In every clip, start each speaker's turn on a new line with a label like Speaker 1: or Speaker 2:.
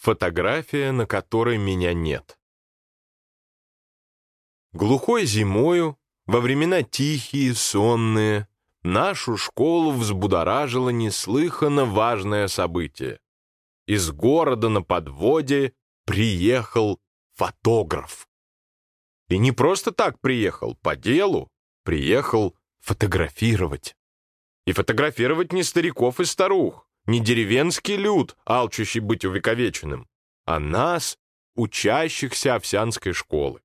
Speaker 1: Фотография, на которой меня нет. Глухой зимою, во времена тихие, сонные, нашу школу взбудоражило неслыханно важное событие. Из города на подводе приехал фотограф. И не просто так приехал, по делу, приехал фотографировать. И фотографировать не стариков и старух, не деревенский люд, алчущий быть увековеченным, а нас, учащихся Овсянской школы.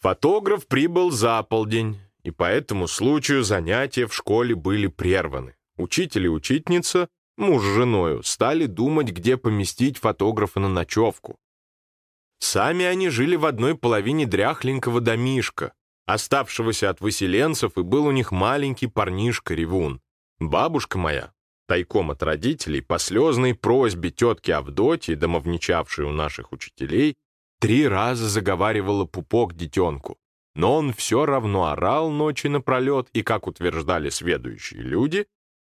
Speaker 1: Фотограф прибыл за полдень, и по этому случаю занятия в школе были прерваны. Учитель и учительница, муж с женою, стали думать, где поместить фотографа на ночевку. Сами они жили в одной половине дряхленького домишка, оставшегося от выселенцев, и был у них маленький парнишка-ревун. Бабушка моя, тайком от родителей, по слезной просьбе тетки Авдотьи, домовничавшей у наших учителей, три раза заговаривала пупок детенку. Но он все равно орал ночи напролет и, как утверждали сведущие люди,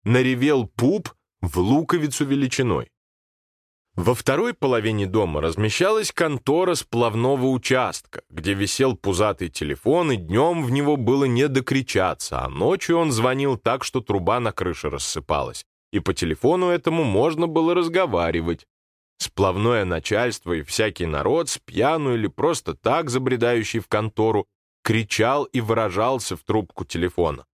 Speaker 1: наревел пуп в луковицу величиной. Во второй половине дома размещалась контора сплавного участка, где висел пузатый телефон, и днем в него было не докричаться, а ночью он звонил так, что труба на крыше рассыпалась и по телефону этому можно было разговаривать. Сплавное начальство и всякий народ, с пьяну или просто так забредающий в контору, кричал и выражался в трубку телефона.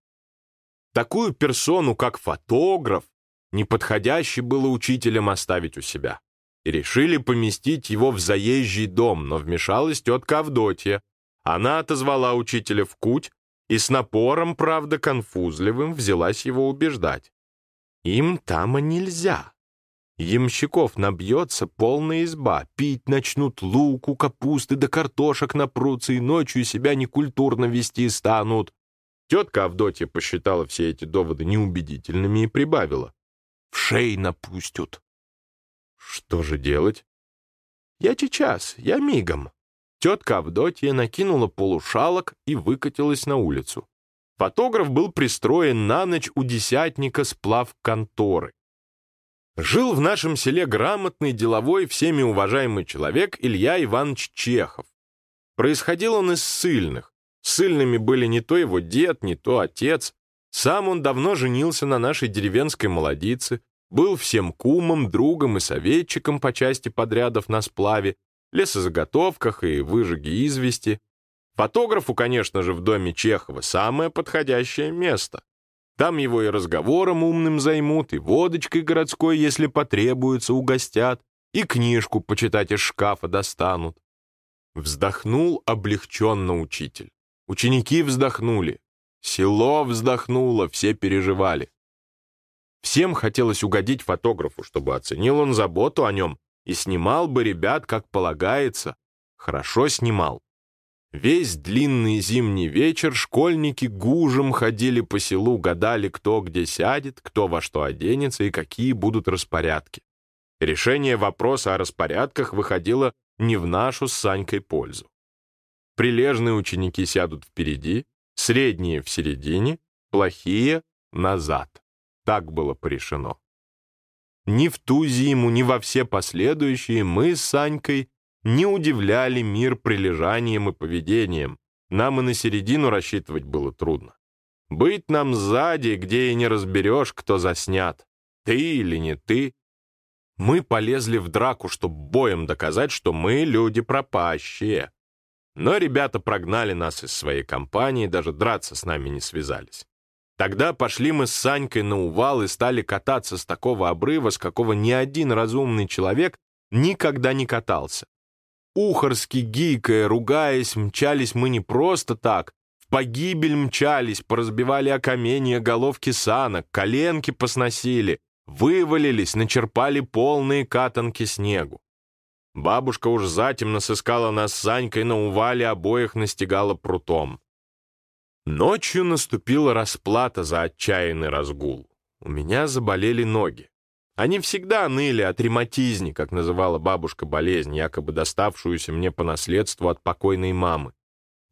Speaker 1: Такую персону, как фотограф, неподходящий было учителям оставить у себя. И решили поместить его в заезжий дом, но вмешалась тетка Авдотья. Она отозвала учителя в куть и с напором, правда, конфузливым, взялась его убеждать. Им там нельзя. Ямщиков набьется полная изба, пить начнут луку, капусты да картошек напрутся и ночью себя некультурно вести станут. Тетка Авдотья посчитала все эти доводы неубедительными и прибавила. В шей напустят. Что же делать? Я сейчас, я мигом. Тетка Авдотья накинула полушалок и выкатилась на улицу. Фотограф был пристроен на ночь у десятника сплав конторы. Жил в нашем селе грамотный, деловой, всеми уважаемый человек Илья Иванович Чехов. Происходил он из сильных. Сильными были не то его дед, не то отец. Сам он давно женился на нашей деревенской молодице, был всем кумом, другом и советчиком по части подрядов на сплаве, лесозаготовках и выжиге извести. Фотографу, конечно же, в доме Чехова самое подходящее место. Там его и разговором умным займут, и водочкой городской, если потребуется, угостят, и книжку почитать из шкафа достанут. Вздохнул облегченно учитель. Ученики вздохнули. Село вздохнуло, все переживали. Всем хотелось угодить фотографу, чтобы оценил он заботу о нем и снимал бы ребят, как полагается. Хорошо снимал. Весь длинный зимний вечер школьники гужем ходили по селу, гадали, кто где сядет, кто во что оденется и какие будут распорядки. Решение вопроса о распорядках выходило не в нашу с Санькой пользу. Прилежные ученики сядут впереди, средние — в середине, плохие — назад. Так было порешено. Ни в ту зиму, ни во все последующие мы с Санькой не удивляли мир прилежанием и поведением. Нам и на середину рассчитывать было трудно. Быть нам сзади, где и не разберешь, кто заснят. Ты или не ты. Мы полезли в драку, чтобы боем доказать, что мы люди пропащие. Но ребята прогнали нас из своей компании, даже драться с нами не связались. Тогда пошли мы с Санькой на увал и стали кататься с такого обрыва, с какого ни один разумный человек никогда не катался. Ухарски, гикая, ругаясь, мчались мы не просто так. В погибель мчались, поразбивали окаменья головки санок, коленки посносили, вывалились, начерпали полные катанки снегу. Бабушка уж затемно сыскала нас с Санькой на увале, обоих настигала прутом. Ночью наступила расплата за отчаянный разгул. У меня заболели ноги. Они всегда ныли от рематизни, как называла бабушка болезнь, якобы доставшуюся мне по наследству от покойной мамы.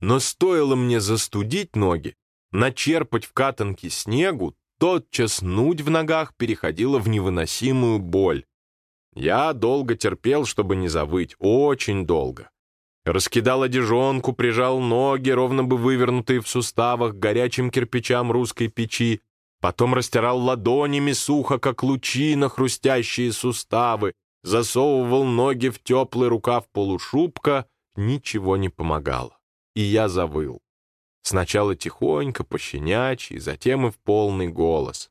Speaker 1: Но стоило мне застудить ноги, начерпать в катанке снегу, тотчас нуть в ногах переходила в невыносимую боль. Я долго терпел, чтобы не завыть, очень долго. Раскидал одежонку, прижал ноги, ровно бы вывернутые в суставах, горячим кирпичам русской печи, потом растирал ладонями сухо, как лучина, хрустящие суставы, засовывал ноги в теплый рукав полушубка, ничего не помогало. И я завыл. Сначала тихонько, пощенячий, затем и в полный голос.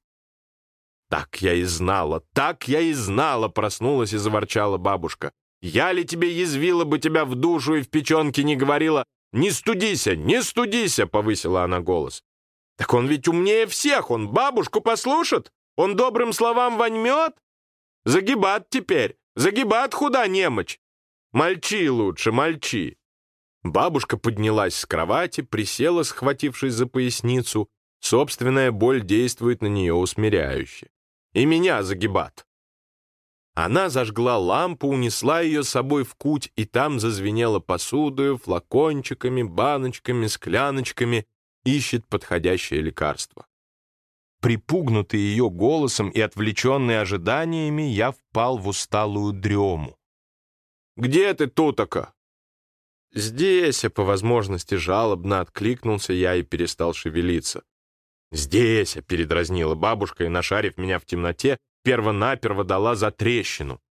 Speaker 1: «Так я и знала, так я и знала!» Проснулась и заворчала бабушка. «Я ли тебе язвила бы тебя в душу и в печенке не говорила? Не студися, не студися!» Повысила она голос. «Так он ведь умнее всех, он бабушку послушает? Он добрым словам воньмет? Загибат теперь, загибат худа немочь! Мальчи лучше, мальчи!» Бабушка поднялась с кровати, присела, схватившись за поясницу. Собственная боль действует на нее усмиряюще. И меня загибат. Она зажгла лампу, унесла ее с собой в куть, и там зазвенела посудою, флакончиками, баночками, скляночками, ищет подходящее лекарство. Припугнутый ее голосом и отвлеченный ожиданиями, я впал в усталую дрему. «Где ты, тутока?» «Здесь», — по возможности жалобно откликнулся я и перестал шевелиться. «Здесь», — передразнила бабушка и, нашарив меня в темноте, перво-наперво дала за трещину.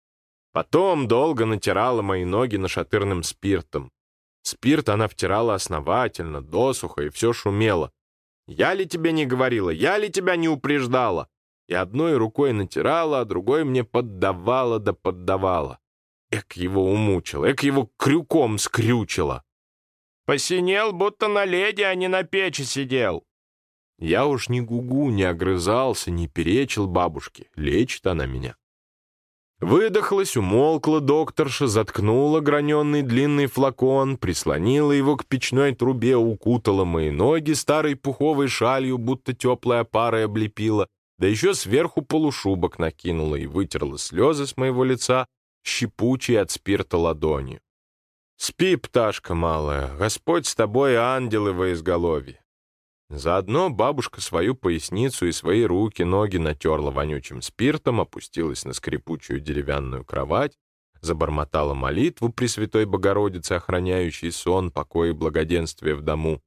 Speaker 1: Потом долго натирала мои ноги нашатырным спиртом. Спирт она втирала основательно, досуха, и все шумело. «Я ли тебе не говорила? Я ли тебя не упреждала?» И одной рукой натирала, а другой мне поддавала да поддавала. Эк его умучил, эк его крюком скрючило. Посинел, будто на леди, а не на печи сидел. Я уж ни гугу, не огрызался, не перечил бабушке. Лечит она меня. Выдохлась, умолкла докторша, заткнула граненый длинный флакон, прислонила его к печной трубе, укутала мои ноги старой пуховой шалью, будто теплая пара облепила, да еще сверху полушубок накинула и вытерла слезы с моего лица, щепучей от спирта ладонью. «Спи, пташка малая, Господь с тобой, ангелы во изголовье». Заодно бабушка свою поясницу и свои руки, ноги натерла вонючим спиртом, опустилась на скрипучую деревянную кровать, забормотала молитву Пресвятой Богородице, охраняющей сон, покой и благоденствие в дому.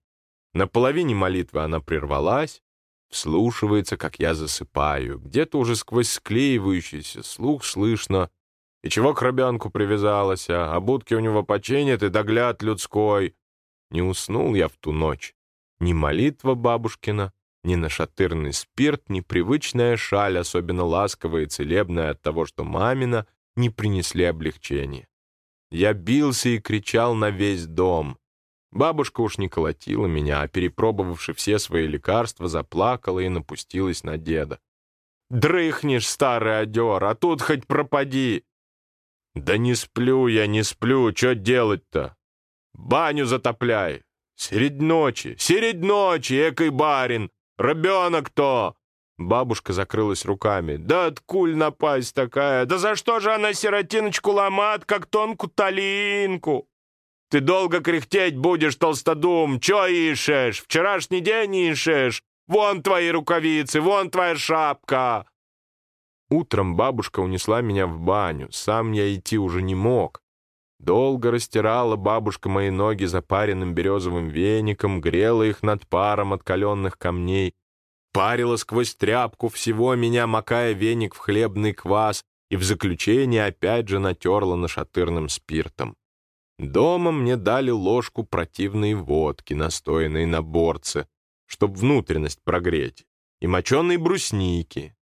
Speaker 1: На половине молитвы она прервалась, вслушивается, как я засыпаю. Где-то уже сквозь склеивающийся слух слышно и чего к ребенку привязалась, а? а будки у него починят и догляд людской. Не уснул я в ту ночь. Ни молитва бабушкина, ни нашатырный спирт, ни привычная шаль, особенно ласковая и целебная от того, что мамина, не принесли облегчения. Я бился и кричал на весь дом. Бабушка уж не колотила меня, а перепробовавши все свои лекарства, заплакала и напустилась на деда. «Дрыхнешь, старый одер, а тут хоть пропади!» «Да не сплю я, не сплю, что делать-то? Баню затопляй! Середь ночи, середь ночи, экой барин! Ребенок кто?» Бабушка закрылась руками. «Да откуль напасть такая? Да за что же она сиротиночку ломат, как тонку талинку? Ты долго кряхтеть будешь, толстодум, чё ишешь? Вчерашний день ишешь? Вон твои рукавицы, вон твоя шапка!» Утром бабушка унесла меня в баню, сам я идти уже не мог. Долго растирала бабушка мои ноги запаренным березовым веником, грела их над паром от каленных камней, парила сквозь тряпку всего меня, макая веник в хлебный квас, и в заключение опять же натерла нашатырным спиртом. Дома мне дали ложку противной водки, настоянной на борце, чтоб внутренность прогреть, и моченой брусники,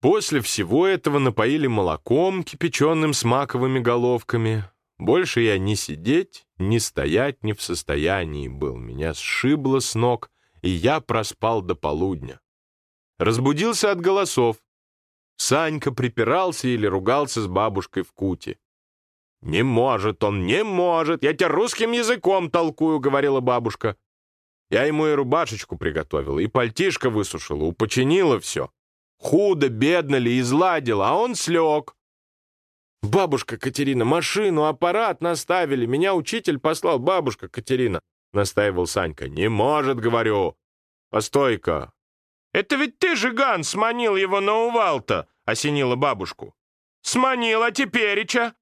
Speaker 1: После всего этого напоили молоком, кипяченым с маковыми головками. Больше я ни сидеть, ни стоять не в состоянии был. Меня сшибло с ног, и я проспал до полудня. Разбудился от голосов. Санька припирался или ругался с бабушкой в куте. «Не может он, не может! Я тебе русским языком толкую!» — говорила бабушка. Я ему и рубашечку приготовила, и пальтишко высушила, упочинила все. Худо, бедно ли, изладил, а он слег. «Бабушка Катерина, машину, аппарат наставили. Меня учитель послал, бабушка Катерина», — настаивал Санька. «Не может, говорю. Постой-ка». «Это ведь ты, Жиган, сманил его на увал-то», — осенила бабушку.
Speaker 2: Сманила тепереча!»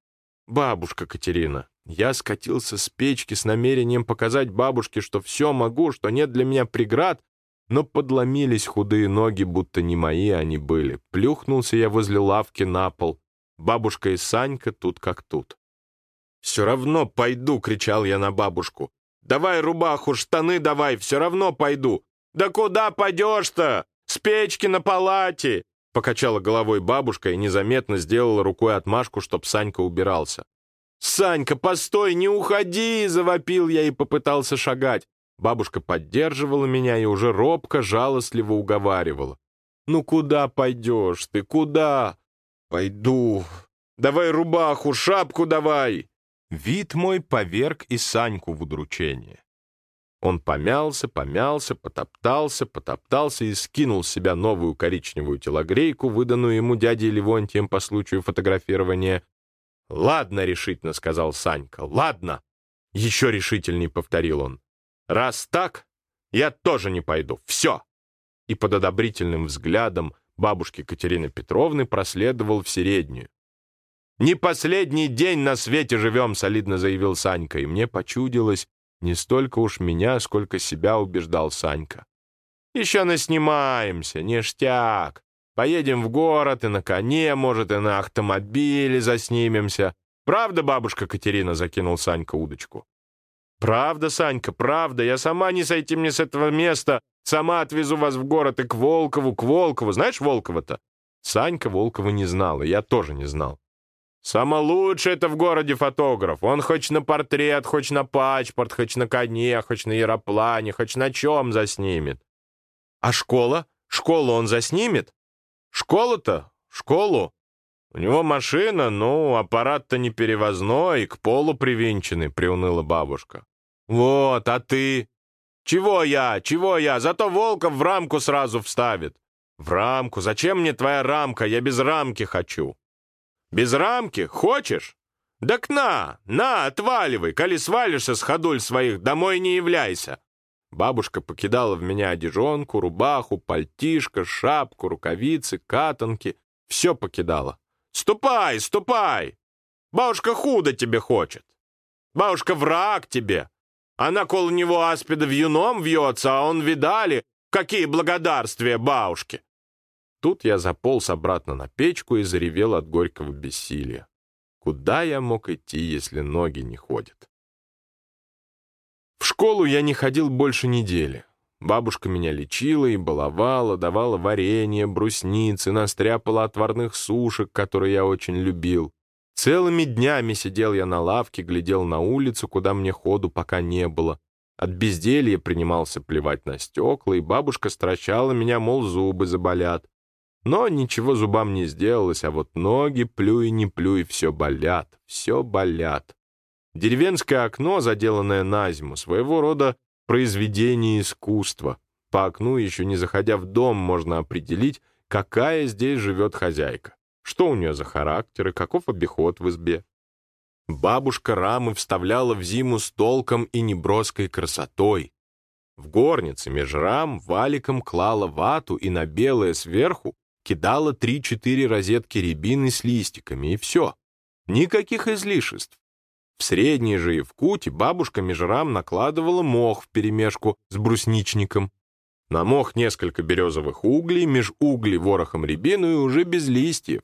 Speaker 1: «Бабушка Катерина, я скатился с печки с намерением показать бабушке, что все могу, что нет для меня преград, но подломились худые ноги, будто не мои они были. Плюхнулся я возле лавки на пол. Бабушка и Санька тут как тут. «Все равно пойду!» — кричал я на бабушку. «Давай рубаху, штаны давай, все равно пойду!» «Да куда пойдешь-то? С печки на палате!» Покачала головой бабушка и незаметно сделала рукой отмашку, чтоб Санька убирался. «Санька, постой, не уходи!» — завопил я и попытался шагать. Бабушка поддерживала меня и уже робко, жалостливо уговаривала. «Ну куда пойдешь ты, куда?» «Пойду. Давай рубаху, шапку давай!» Вид мой поверг и Саньку в удручение. Он помялся, помялся, потоптался, потоптался и скинул с себя новую коричневую телогрейку, выданную ему дядей Левонтием по случаю фотографирования. «Ладно», — решительно сказал Санька, — «ладно». Еще решительней повторил он. «Раз так, я тоже не пойду. Все!» И под одобрительным взглядом бабушки Катерины Петровны проследовал в середнюю. «Не последний день на свете живем», — солидно заявил Санька, и мне почудилось, не столько уж меня, сколько себя убеждал Санька. «Еще наснимаемся, ништяк. Поедем в город и на коне, может, и на автомобиле заснимемся. Правда, бабушка Катерина?» — закинул Санька удочку. «Правда, Санька, правда. Я сама не сойти мне с этого места. Сама отвезу вас в город и к Волкову, к Волкову. Знаешь Волкова-то?» Санька Волкова не знала, я тоже не знал. Самый лучший это в городе фотограф. Он хоть на портрет, хоть на пачпорт, хоть на коне, хоть на аэроплане, хоть на чем заснимет. А школа? Школу он заснимет? Школу-то? Школу? У него машина, ну, аппарат-то не перевозной, к полу привинченный, приуныла бабушка. Вот, а ты? Чего я? Чего я? Зато Волков в рамку сразу вставит. В рамку? Зачем мне твоя рамка? Я без рамки хочу. Без рамки? Хочешь? Так на, на, отваливай, коли свалишься с ходуль своих, домой не являйся. Бабушка покидала в меня одежонку, рубаху, пальтишко, шапку, рукавицы, катанки. Все покидала. Ступай, ступай! Бабушка худо тебе хочет. Бабушка враг тебе. Она кол него аспида вьюном вьется, а он видали, какие благодарствия бабушке. Тут я заполз обратно на печку и заревел от горького бессилия. Куда я мог идти, если ноги не ходят? В школу я не ходил больше недели. Бабушка меня лечила и баловала, давала варенье, брусницы, настряпала отварных сушек, которые я очень любил. Целыми днями сидел я на лавке, глядел на улицу, куда мне ходу пока не было. От безделья принимался плевать на стекла, и бабушка стращала меня, мол, зубы заболят. Но ничего зубам не сделалось, а вот ноги, плюй не плюй, все болят, все болят. Деревенское окно, заделанное на зиму, своего рода произведение искусства. По окну, еще не заходя в дом, можно определить, какая здесь живет хозяйка, что у нее за характер и каков обиход в избе. Бабушка рамы вставляла в зиму с толком и неброской красотой. В горнице меж рам валиком клала вату и на белое сверху кидала три-четыре розетки рябины с листиками, и все. Никаких излишеств. В средней же и в куте бабушка межрам накладывала мох в перемешку с брусничником. На мох несколько березовых углей, меж углей ворохом рябину и уже без листьев.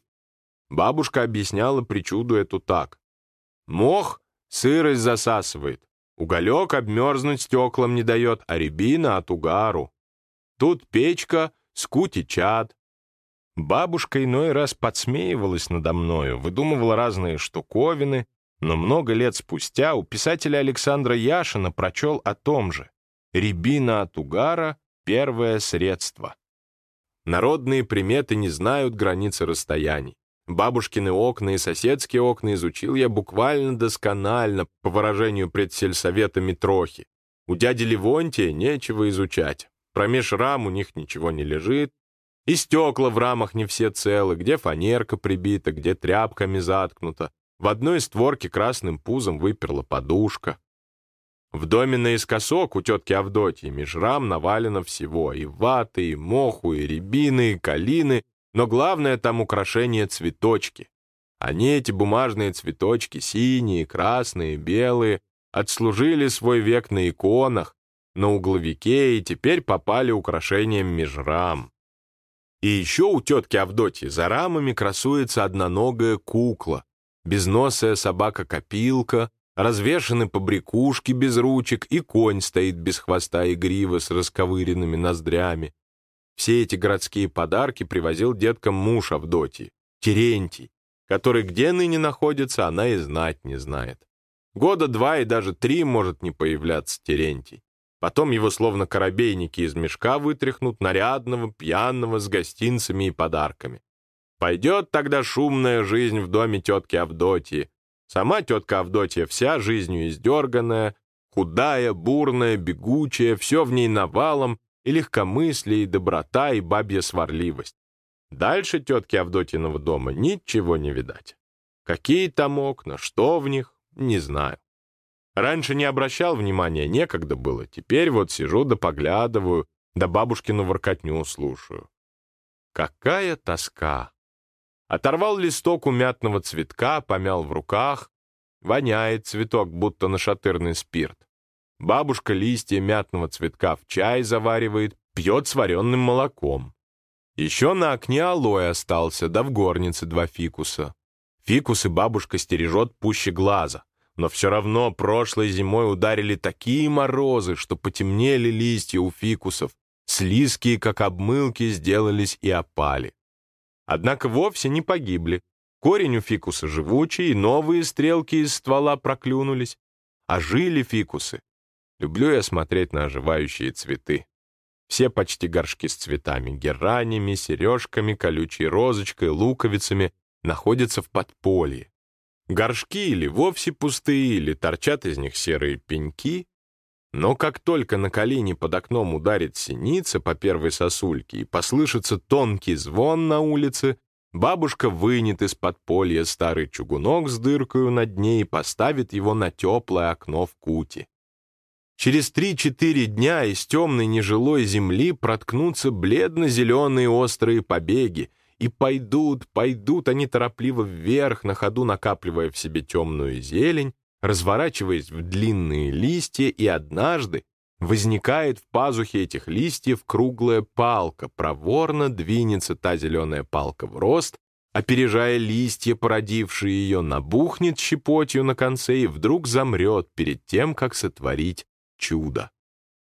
Speaker 1: Бабушка объясняла причуду эту так. Мох сырость засасывает, уголек обмерзнуть стеклам не дает, а рябина от угару. Тут печка, скути чад, Бабушка иной раз подсмеивалась надо мною, выдумывала разные штуковины, но много лет спустя у писателя Александра Яшина прочел о том же. «Рябина от угара — первое средство». Народные приметы не знают границы расстояний. Бабушкины окна и соседские окна изучил я буквально досконально, по выражению предсельсовета Митрохи. У дяди Левонтия нечего изучать. Промеж рам у них ничего не лежит, и стекла в рамах не все целы, где фанерка прибита, где тряпками заткнута. В одной створке красным пузом выперла подушка. В доме наискосок у тетки Авдотьи меж рам навалено всего, и ваты, и моху, и рябины, и калины, но главное там украшение цветочки. Они, эти бумажные цветочки, синие, красные, белые, отслужили свой век на иконах, на угловике и теперь попали украшением межрам. И еще у тетки Авдотьи за рамами красуется одноногая кукла, безносая собака-копилка, развешаны побрякушки без ручек, и конь стоит без хвоста и гривы с расковыренными ноздрями. Все эти городские подарки привозил деткам муж Авдотьи, Терентий, который где ныне находится, она и знать не знает. Года два и даже три может не появляться Терентий. Потом его словно корабейники из мешка вытряхнут нарядного, пьяного, с гостинцами и подарками. Пойдет тогда шумная жизнь в доме тетки Авдотьи. Сама тетка Авдотья вся жизнью издерганная, худая, бурная, бегучая, все в ней навалом, и легкомыслие, и доброта, и бабья сварливость. Дальше тетки Авдотьиного дома ничего не видать. Какие там окна, что в них, не знаю. Раньше не обращал внимания, некогда было. Теперь вот сижу да поглядываю, да бабушкину воркотню слушаю. Какая тоска! Оторвал листок у мятного цветка, помял в руках. Воняет цветок, будто нашатырный спирт. Бабушка листья мятного цветка в чай заваривает, пьет с вареным молоком. Еще на окне алоэ остался, да в горнице два фикуса. Фикусы бабушка стережет пуще глаза но все равно прошлой зимой ударили такие морозы, что потемнели листья у фикусов, слизкие, как обмылки, сделались и опали. Однако вовсе не погибли. Корень у фикуса живучий, новые стрелки из ствола проклюнулись. А жили фикусы. Люблю я смотреть на оживающие цветы. Все почти горшки с цветами, геранями, сережками, колючей розочкой, луковицами находятся в подполье. Горшки или вовсе пустые, или торчат из них серые пеньки. Но как только на колени под окном ударит синица по первой сосульке и послышится тонкий звон на улице, бабушка вынет из подполья старый чугунок с дыркою на дне и поставит его на теплое окно в куте. Через три-четыре дня из темной нежилой земли проткнутся бледно-зеленые острые побеги, и пойдут, пойдут они торопливо вверх, на ходу накапливая в себе темную зелень, разворачиваясь в длинные листья, и однажды возникает в пазухе этих листьев круглая палка, проворно двинется та зеленая палка в рост, опережая листья, породившие ее, набухнет щепотью на конце и вдруг замрет перед тем, как сотворить чудо.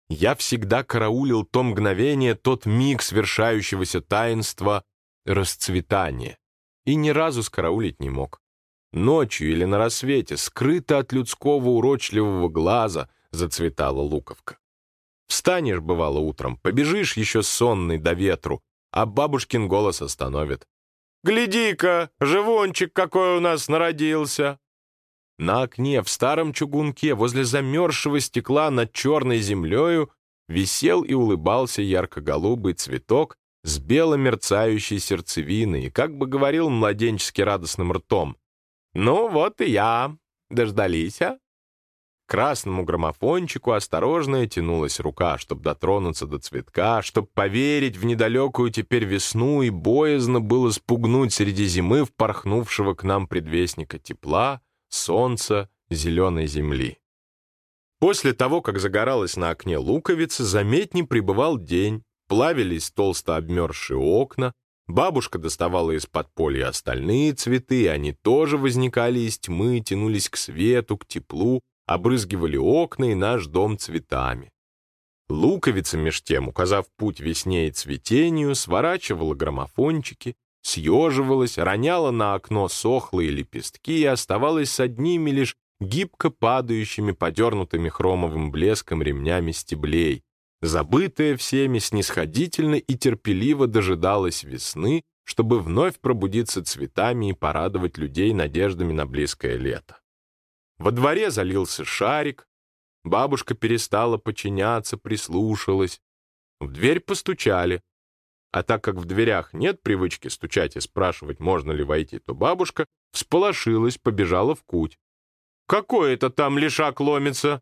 Speaker 1: Я всегда караулил то мгновение, тот миг свершающегося таинства расцветание, и ни разу скараулить не мог. Ночью или на рассвете, скрыто от людского урочливого глаза, зацветала луковка. Встанешь, бывало, утром, побежишь еще сонный до ветру, а бабушкин голос остановит. «Гляди-ка, живончик какой у нас народился!» На окне в старом чугунке возле замерзшего стекла над черной землею висел и улыбался ярко-голубый цветок с бело-мерцающей сердцевиной как бы говорил младенчески радостным ртом. «Ну вот и я. Дождались, а?» Красному граммофончику осторожно тянулась рука, чтобы дотронуться до цветка, чтобы поверить в недалекую теперь весну и боязно было спугнуть среди зимы впорхнувшего к нам предвестника тепла, солнца, зеленой земли. После того, как загоралась на окне луковица, заметней пребывал день, Плавились толсто обмерзшие окна, бабушка доставала из подполья остальные цветы, они тоже возникали из тьмы, тянулись к свету, к теплу, обрызгивали окна и наш дом цветами. Луковица, меж тем, указав путь весне и цветению, сворачивала граммофончики, съеживалась, роняла на окно сохлые лепестки и оставалась с одними лишь гибко падающими, подернутыми хромовым блеском ремнями стеблей, забытая всеми, снисходительно и терпеливо дожидалась весны, чтобы вновь пробудиться цветами и порадовать людей надеждами на близкое лето. Во дворе залился шарик, бабушка перестала подчиняться, прислушалась. В дверь постучали, а так как в дверях нет привычки стучать и спрашивать, можно ли войти, то бабушка всполошилась, побежала в куть. «Какой это там лишак ломится?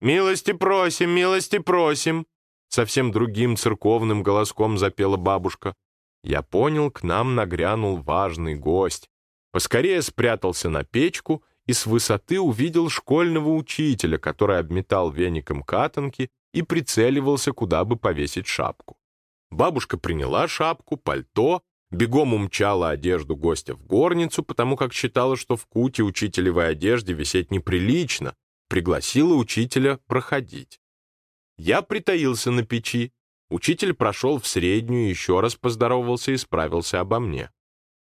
Speaker 1: Милости просим, милости просим!» Совсем другим церковным голоском запела бабушка. Я понял, к нам нагрянул важный гость. Поскорее спрятался на печку и с высоты увидел школьного учителя, который обметал веником катанки и прицеливался, куда бы повесить шапку. Бабушка приняла шапку, пальто, бегом умчала одежду гостя в горницу, потому как считала, что в куте учителевой одежде висеть неприлично, пригласила учителя проходить. Я притаился на печи. Учитель прошел в среднюю, еще раз поздоровался и справился обо мне.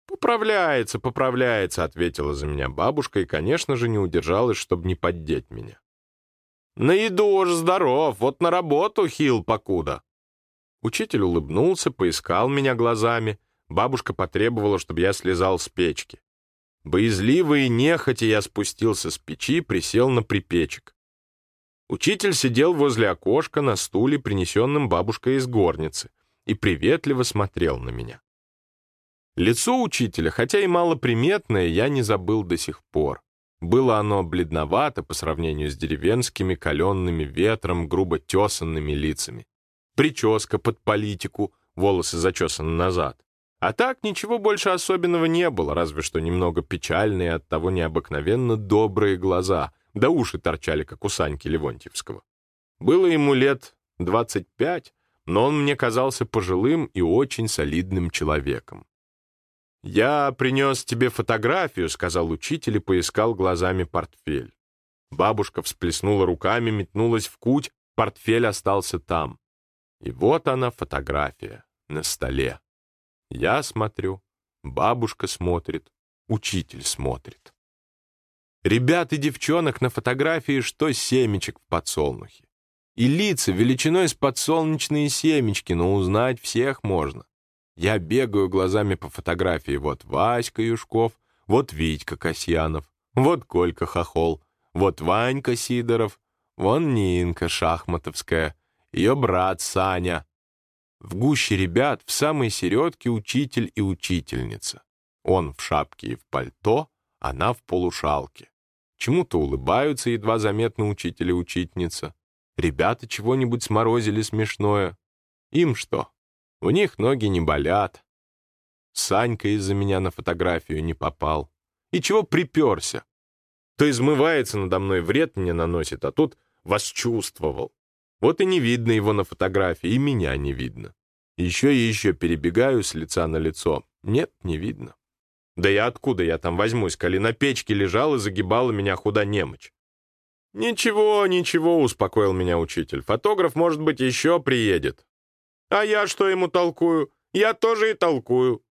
Speaker 1: «Поправляется, поправляется», — ответила за меня бабушка и, конечно же, не удержалась, чтобы не поддеть меня. «На еду уж здоров, вот на работу хил покуда». Учитель улыбнулся, поискал меня глазами. Бабушка потребовала, чтобы я слезал с печки. Боязливо и нехотя я спустился с печи, присел на припечек. Учитель сидел возле окошка на стуле, принесенном бабушкой из горницы, и приветливо смотрел на меня. Лицо учителя, хотя и малоприметное, я не забыл до сих пор. Было оно бледновато по сравнению с деревенскими, каленными ветром, грубо тесанными лицами. Прическа под политику, волосы зачесаны назад. А так ничего больше особенного не было, разве что немного печальные от того необыкновенно добрые глаза, да уши торчали, как у Саньки Левонтьевского. Было ему лет 25, но он мне казался пожилым и очень солидным человеком. «Я принес тебе фотографию», — сказал учитель и поискал глазами портфель. Бабушка всплеснула руками, метнулась в куть, портфель остался там. И вот она, фотография, на столе. Я смотрю, бабушка смотрит, учитель смотрит. Ребят и девчонок на фотографии что семечек в подсолнухе. И лица величиной с подсолнечные семечки, но узнать всех можно. Я бегаю глазами по фотографии. Вот Васька Юшков, вот Витька Касьянов, вот Колька Хохол, вот Ванька Сидоров, вон Нинка Шахматовская, ее брат Саня. В гуще ребят в самой середке учитель и учительница. Он в шапке и в пальто, она в полушалке. Чему-то улыбаются едва заметно учитель и учительница. Ребята чего-нибудь сморозили смешное. Им что? У них ноги не болят. Санька из-за меня на фотографию не попал. И чего приперся? То измывается надо мной, вред мне наносит, а тут восчувствовал. Вот и не видно его на фотографии, и меня не видно. Еще и еще перебегаю с лица на лицо. Нет, не видно. Да я откуда я там возьмусь, коли на печке лежал и загибала меня худа немочь? «Ничего, ничего», — успокоил меня учитель. «Фотограф, может быть, еще приедет. А я что ему толкую? Я тоже и толкую.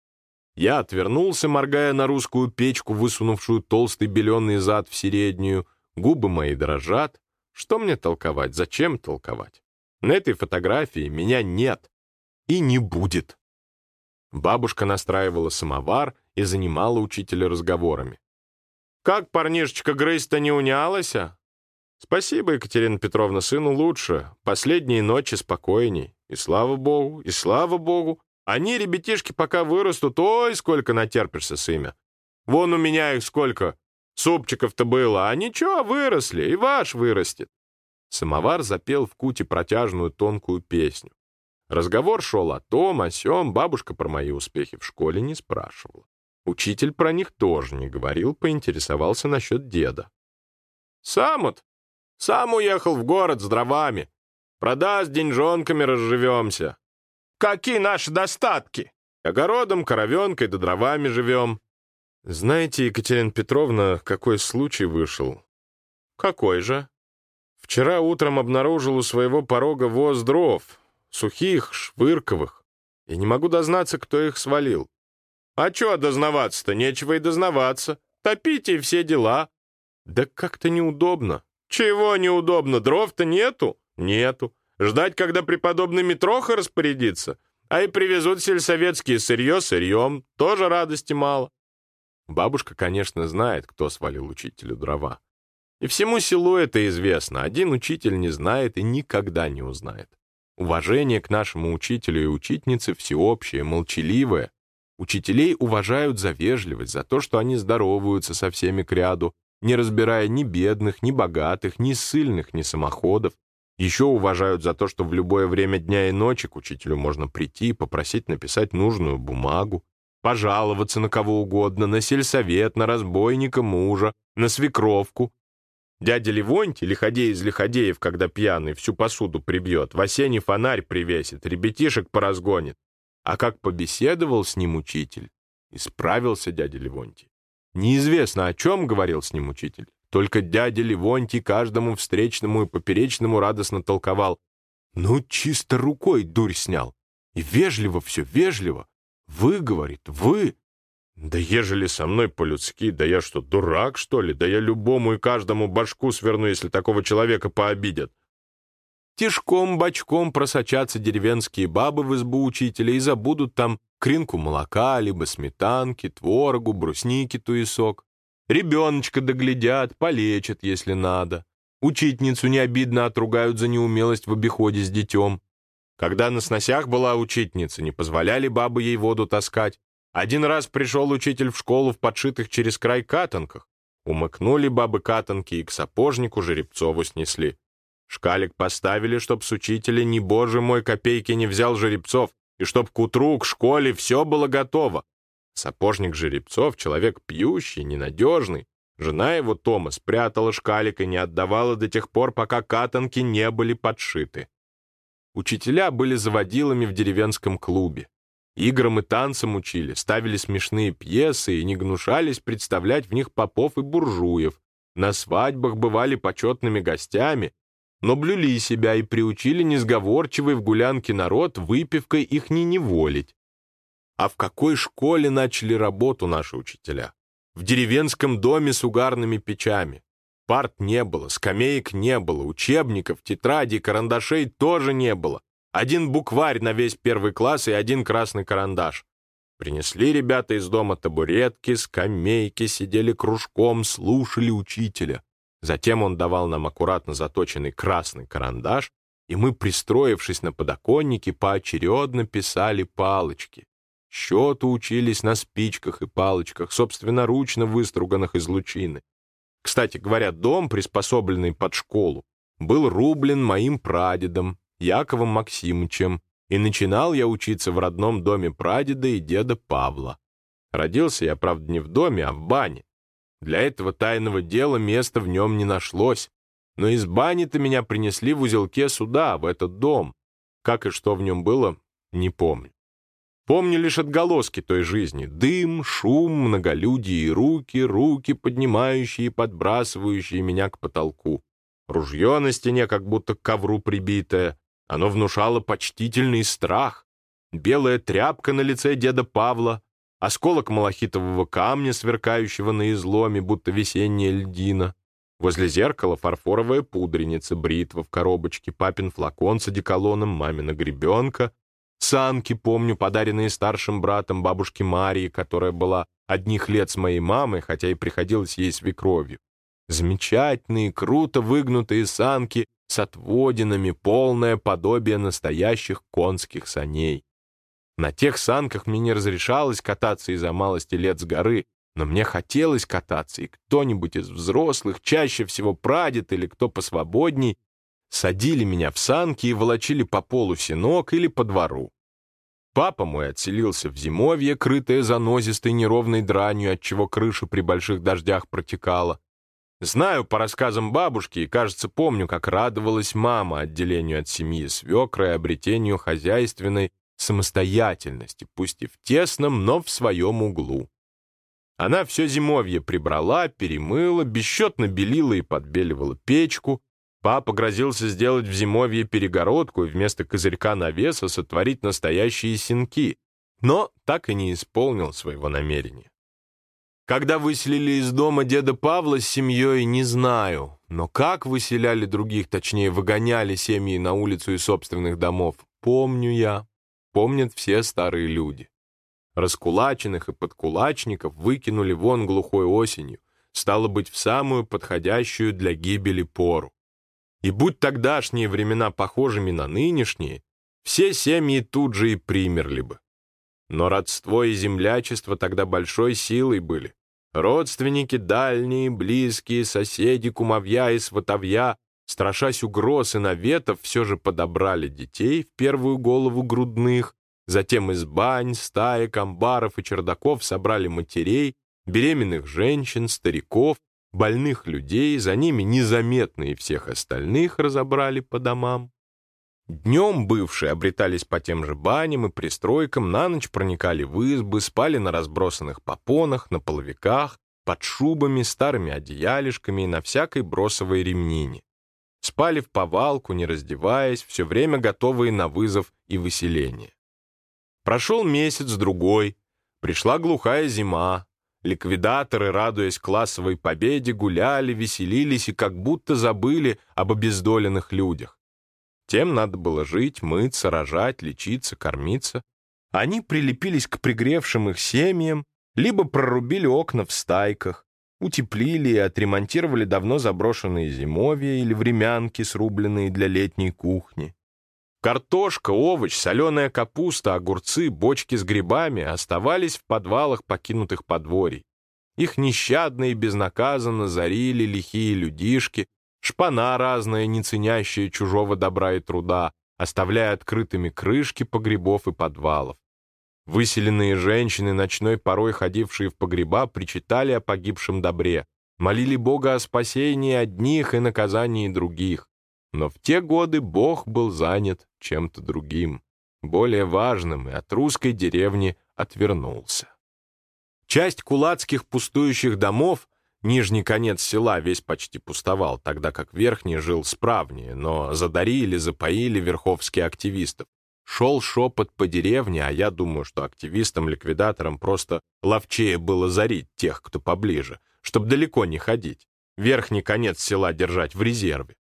Speaker 1: Я отвернулся, моргая на русскую печку, высунувшую толстый беленый зад в середнюю. Губы мои дрожат. Что мне толковать? Зачем толковать? На этой фотографии меня нет. И не будет. Бабушка настраивала самовар и занимала учителя разговорами. «Как парнишечка грызть-то не унялась, а?» «Спасибо, Екатерина Петровна, сыну лучше. Последние ночи спокойней. И слава богу, и слава богу. Они, ребятишки, пока вырастут, ой, сколько натерпишься с ими. Вон у меня их сколько супчиков-то было, а ничего, выросли, и ваш вырастет. Самовар запел в куте протяжную тонкую песню. Разговор шел о том, о сём, бабушка про мои успехи в школе не спрашивала. Учитель про них тоже не говорил, поинтересовался насчет деда. «Сам вот, сам уехал в город с дровами. Продаст деньжонками, разживемся. Какие наши достатки? Огородом, коровенкой да дровами живем. Знаете, Екатерина Петровна, какой случай вышел? Какой же? Вчера утром обнаружил у своего порога воз дров, сухих, швырковых. И не могу дознаться, кто их свалил. А чё дознаваться-то? Нечего и дознаваться. Топите и все дела. Да как-то неудобно. Чего неудобно? Дров-то нету. Нету. Ждать, когда преподобный Митроха распорядится. А и привезут сельсоветские сырье сырьем. Тоже радости мало. Бабушка, конечно, знает, кто свалил учителю дрова. И всему селу это известно. Один учитель не знает и никогда не узнает. Уважение к нашему учителю и учительнице всеобщее, молчаливое. Учителей уважают за вежливость, за то, что они здороваются со всеми к ряду, не разбирая ни бедных, ни богатых, ни ссыльных, ни самоходов, еще уважают за то, что в любое время дня и ночи к учителю можно прийти и попросить написать нужную бумагу. Пожаловаться на кого угодно, на сельсовет, на разбойника мужа, на свекровку. Дядя Левонтий, лиходей из лиходеев, когда пьяный, всю посуду прибьет, в осенний фонарь привесит, ребятишек поразгонит. А как побеседовал с ним учитель, исправился дядя Левонтий. Неизвестно, о чем говорил с ним учитель. Только дядя Левонтий каждому встречному и поперечному радостно толковал. Ну, чисто рукой дурь снял. И вежливо все, вежливо. Вы, говорит, вы. Да ежели со мной по-людски, да я что, дурак, что ли? Да я любому и каждому башку сверну, если такого человека пообидят. Тишком-бочком просочатся деревенские бабы в избу учителя и забудут там кринку молока, либо сметанки, творогу, брусники туесок. Ребеночка доглядят, полечат, если надо. Учительницу не обидно отругают за неумелость в обиходе с детем. Когда на сносях была учительница, не позволяли бабы ей воду таскать. Один раз пришел учитель в школу в подшитых через край катанках. Умыкнули бабы катанки и к сапожнику Жеребцову снесли. Шкалик поставили, чтоб с учителя, не боже мой, копейки не взял Жеребцов, и чтоб к утру к школе все было готово. Сапожник Жеребцов — человек пьющий, ненадежный. Жена его, Тома, спрятала шкалик и не отдавала до тех пор, пока катанки не были подшиты. Учителя были заводилами в деревенском клубе. Играм и танцам учили, ставили смешные пьесы и не гнушались представлять в них попов и буржуев. На свадьбах бывали почетными гостями, но блюли себя и приучили несговорчивый в гулянке народ выпивкой их не неволить. А в какой школе начали работу наши учителя? В деревенском доме с угарными печами. Парт не было, скамеек не было, учебников, тетрадей, карандашей тоже не было. Один букварь на весь первый класс и один красный карандаш. Принесли ребята из дома табуретки, скамейки, сидели кружком, слушали учителя. Затем он давал нам аккуратно заточенный красный карандаш, и мы, пристроившись на подоконнике, поочередно писали палочки. Счету учились на спичках и палочках, собственноручно выструганных из лучины. Кстати говоря, дом, приспособленный под школу, был рублен моим прадедом, Яковом Максимовичем, и начинал я учиться в родном доме прадеда и деда Павла. Родился я, правда, не в доме, а в бане. Для этого тайного дела места в нем не нашлось. Но из бани-то меня принесли в узелке сюда, в этот дом. Как и что в нем было, не помню. Помню лишь отголоски той жизни. Дым, шум, многолюдие и руки, руки, поднимающие и подбрасывающие меня к потолку. Ружье на стене, как будто к ковру прибитое. Оно внушало почтительный страх. Белая тряпка на лице деда Павла, осколок малахитового камня, сверкающего на изломе, будто весенняя льдина. Возле зеркала фарфоровая пудреница, бритва в коробочке, папин флакон с одеколоном, мамина гребенка, санки, помню, подаренные старшим братом бабушке Марии, которая была одних лет с моей мамой, хотя и приходилось ей свекровью. Замечательные, круто выгнутые санки с отводинами, полное подобие настоящих конских саней. На тех санках мне не разрешалось кататься из-за малости лет с горы, но мне хотелось кататься, и кто-нибудь из взрослых, чаще всего прадед или кто посвободней, садили меня в санки и волочили по полу сенок или по двору. Папа мой отселился в зимовье, крытое занозистой неровной дранью, отчего крыша при больших дождях протекала. Знаю по рассказам бабушки и, кажется, помню, как радовалась мама отделению от семьи свекра и обретению хозяйственной самостоятельности, пусть и в тесном, но в своем углу. Она все зимовье прибрала, перемыла, бесчетно белила и подбеливала печку. Папа грозился сделать в зимовье перегородку и вместо козырька навеса сотворить настоящие синки, но так и не исполнил своего намерения. Когда выселили из дома деда Павла с семьей, не знаю, но как выселяли других, точнее, выгоняли семьи на улицу из собственных домов, помню я помнят все старые люди. Раскулаченных и подкулачников выкинули вон глухой осенью, стало быть, в самую подходящую для гибели пору. И будь тогдашние времена похожими на нынешние, все семьи тут же и примерли бы. Но родство и землячество тогда большой силой были. Родственники дальние, близкие, соседи, кумовья и сватовья страшась угроз и наветов, все же подобрали детей в первую голову грудных, Затем из бань, стаек, амбаров и чердаков собрали матерей, беременных женщин, стариков, больных людей, за ними незаметно и всех остальных разобрали по домам. Днем бывшие обретались по тем же баням и пристройкам, на ночь проникали в избы, спали на разбросанных попонах, на половиках, под шубами, старыми одеялишками и на всякой бросовой ремнине. Спали в повалку, не раздеваясь, все время готовые на вызов и выселение. Прошел месяц-другой, пришла глухая зима, ликвидаторы, радуясь классовой победе, гуляли, веселились и как будто забыли об обездоленных людях. Тем надо было жить, мыться, рожать, лечиться, кормиться. Они прилепились к пригревшим их семьям, либо прорубили окна в стайках, утеплили и отремонтировали давно заброшенные зимовья или времянки, срубленные для летней кухни. Картошка, овощ, соленая капуста, огурцы, бочки с грибами оставались в подвалах покинутых подворий. Их нещадно и безнаказанно зарили лихие людишки, шпана разная, не ценящая чужого добра и труда, оставляя открытыми крышки погребов и подвалов. Выселенные женщины, ночной порой ходившие в погреба, причитали о погибшем добре, молили Бога о спасении одних и наказании других. Но в те годы Бог был занят чем-то другим, более важным, и от русской деревни отвернулся. Часть кулацких пустующих домов Нижний конец села весь почти пустовал, тогда как верхний жил справнее, но задарили, запоили верховские активистов. Шел шепот по деревне, а я думаю, что активистам-ликвидаторам просто ловчее было зарить тех, кто поближе, чтобы далеко не ходить, верхний конец села держать в резерве.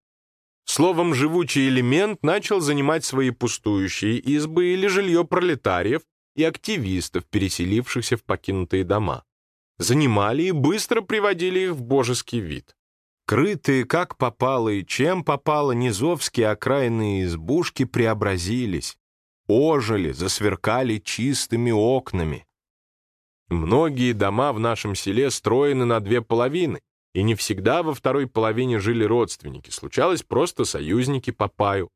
Speaker 1: Словом, живучий элемент начал занимать свои пустующие избы или жилье пролетариев и активистов, переселившихся в покинутые дома занимали и быстро приводили их в божеский вид. Крытые как попало и чем попало, низовские окраинные избушки преобразились, ожили, засверкали чистыми окнами. Многие дома в нашем селе строены на две половины, и не всегда во второй половине жили родственники, случалось просто союзники по паю.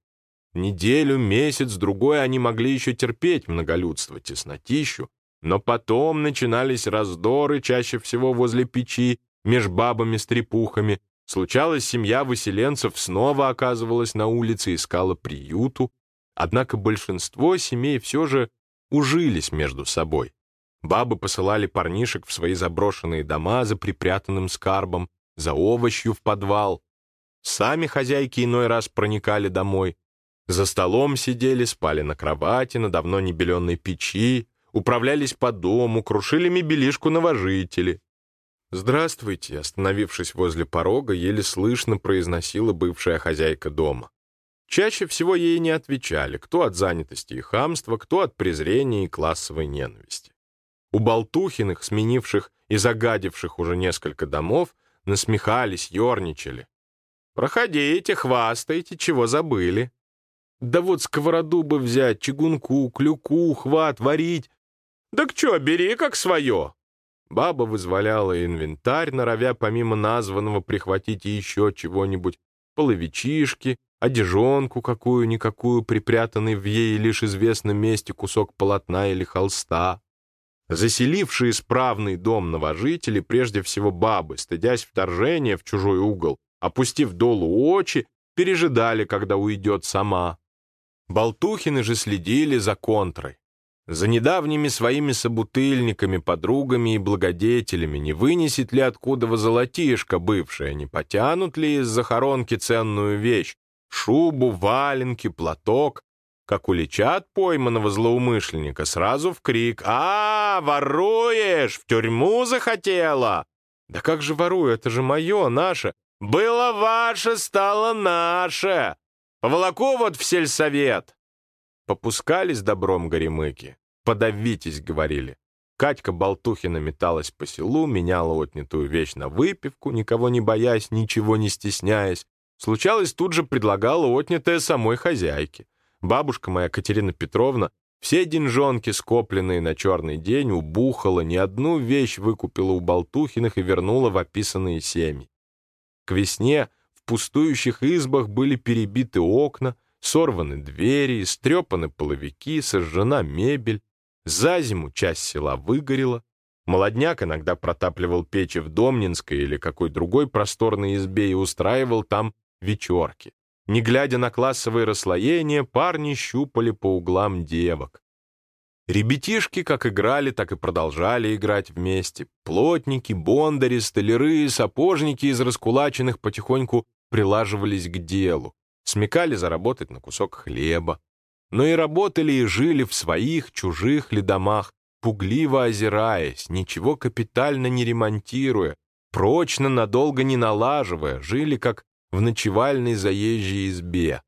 Speaker 1: Неделю, месяц, другой они могли еще терпеть многолюдство, теснотищу, но потом начинались раздоры, чаще всего возле печи, меж бабами-стрепухами. Случалось, семья выселенцев снова оказывалась на улице, искала приюту. Однако большинство семей все же ужились между собой. Бабы посылали парнишек в свои заброшенные дома за припрятанным скарбом, за овощью в подвал. Сами хозяйки иной раз проникали домой. За столом сидели, спали на кровати, на давно небеленной печи, управлялись по дому, крушили мебелишку новожители. «Здравствуйте», остановившись возле порога, еле слышно произносила бывшая хозяйка дома. Чаще всего ей не отвечали, кто от занятости и хамства, кто от презрения и классовой ненависти. У Болтухиных, сменивших и загадивших уже несколько домов, насмехались, ерничали. «Проходите, хвастайте, чего забыли?» «Да вот сковороду бы взять, чугунку, клюку, хват, варить, «Так чё, бери как свое!» Баба вызволяла инвентарь, норовя помимо названного прихватить еще чего-нибудь, половичишки, одежонку какую-никакую, припрятанный в ей лишь известном месте кусок полотна или холста. Заселившие справный дом новожители, прежде всего бабы, стыдясь вторжения в чужой угол, опустив долу очи, пережидали, когда уйдет сама. Болтухины же следили за контрой. За недавними своими собутыльниками, подругами и благодетелями не вынесет ли откуда золотишко бывшее, не потянут ли из захоронки ценную вещь, шубу, валенки, платок, как уличат пойманного злоумышленника, сразу в крик «А, воруешь! В тюрьму захотела!» «Да как же ворую? Это же мое, наше!» «Было ваше, стало наше! Поволоку вот в сельсовет!» Попускались добром горемыки. «Подавитесь», — говорили. Катька Болтухина металась по селу, меняла отнятую вещь на выпивку, никого не боясь, ничего не стесняясь. Случалось, тут же предлагала отнятое самой хозяйке. Бабушка моя Катерина Петровна все деньжонки, скопленные на черный день, убухала, ни одну вещь выкупила у Болтухиных и вернула в описанные семьи. К весне в пустующих избах были перебиты окна, сорваны двери, истрепаны половики, сожжена мебель. За зиму часть села выгорела. Молодняк иногда протапливал печи в Домнинской или какой другой просторной избе и устраивал там вечерки. Не глядя на классовые расслоения, парни щупали по углам девок. Ребятишки как играли, так и продолжали играть вместе. Плотники, бондари, столяры, сапожники из раскулаченных потихоньку прилаживались к делу, смекали заработать на кусок хлеба. Но и работали и жили в своих чужих ли домах, пугливо озираясь, ничего капитально не ремонтируя, прочно надолго не налаживая, жили как в ночевальной заезжей избе.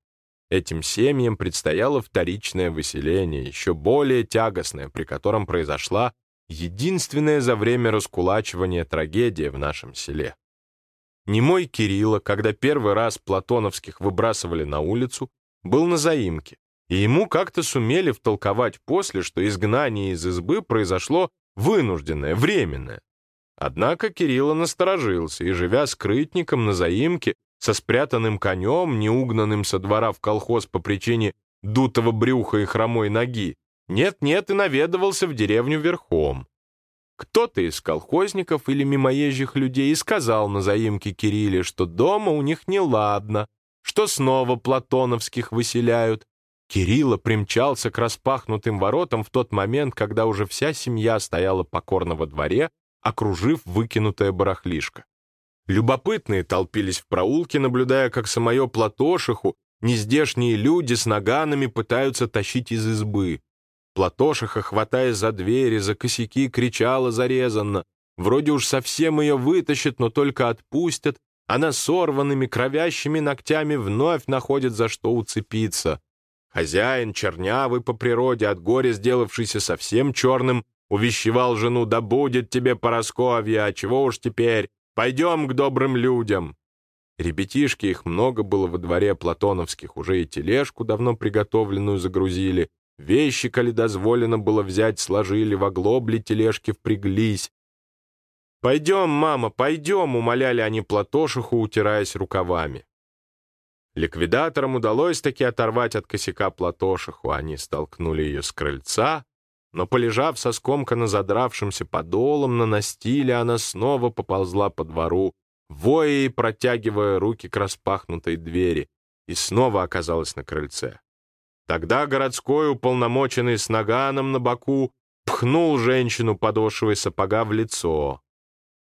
Speaker 1: Этим семьям предстояло вторичное выселение, еще более тягостное, при котором произошла единственная за время раскулачивания трагедия в нашем селе. Немой Кирилла, когда первый раз платоновских выбрасывали на улицу, был на заимке, и ему как-то сумели втолковать после, что изгнание из избы произошло вынужденное, временное. Однако Кирилла насторожился и, живя скрытником на заимке, со спрятанным конем, неугнанным со двора в колхоз по причине дутого брюха и хромой ноги, нет-нет и наведывался в деревню верхом. Кто-то из колхозников или мимоезжих людей и сказал на заимке Кирилле, что дома у них неладно, что снова платоновских выселяют. Кирилла примчался к распахнутым воротам в тот момент, когда уже вся семья стояла покорно во дворе, окружив выкинутое барахлишко. Любопытные толпились в проулке, наблюдая, как самое Платошиху нездешние люди с наганами пытаются тащить из избы. Платошиха, хватаясь за двери, за косяки, кричала зарезанно. Вроде уж совсем ее вытащат, но только отпустят. Она сорванными, кровящими ногтями вновь находит за что уцепиться. Хозяин, чернявый по природе, от горя сделавшийся совсем черным, увещевал жену, да будет тебе, Поросковья, а чего уж теперь, Пойдем к добрым людям!» Ребятишки, их много было во дворе платоновских, уже и тележку давно приготовленную загрузили, вещи, коли дозволено было взять, сложили, в оглобли тележки впряглись. «Пойдем, мама, пойдем!» — умоляли они Платошиху, утираясь рукавами. Ликвидаторам удалось таки оторвать от косяка Платошиху, они столкнули ее с крыльца, но, полежав со скомканно задравшимся подолом на настиле, она снова поползла по двору, воя и протягивая руки к распахнутой двери, и снова оказалась на крыльце. Тогда городской, уполномоченный с наганом на боку, пхнул женщину подошвой сапога в лицо.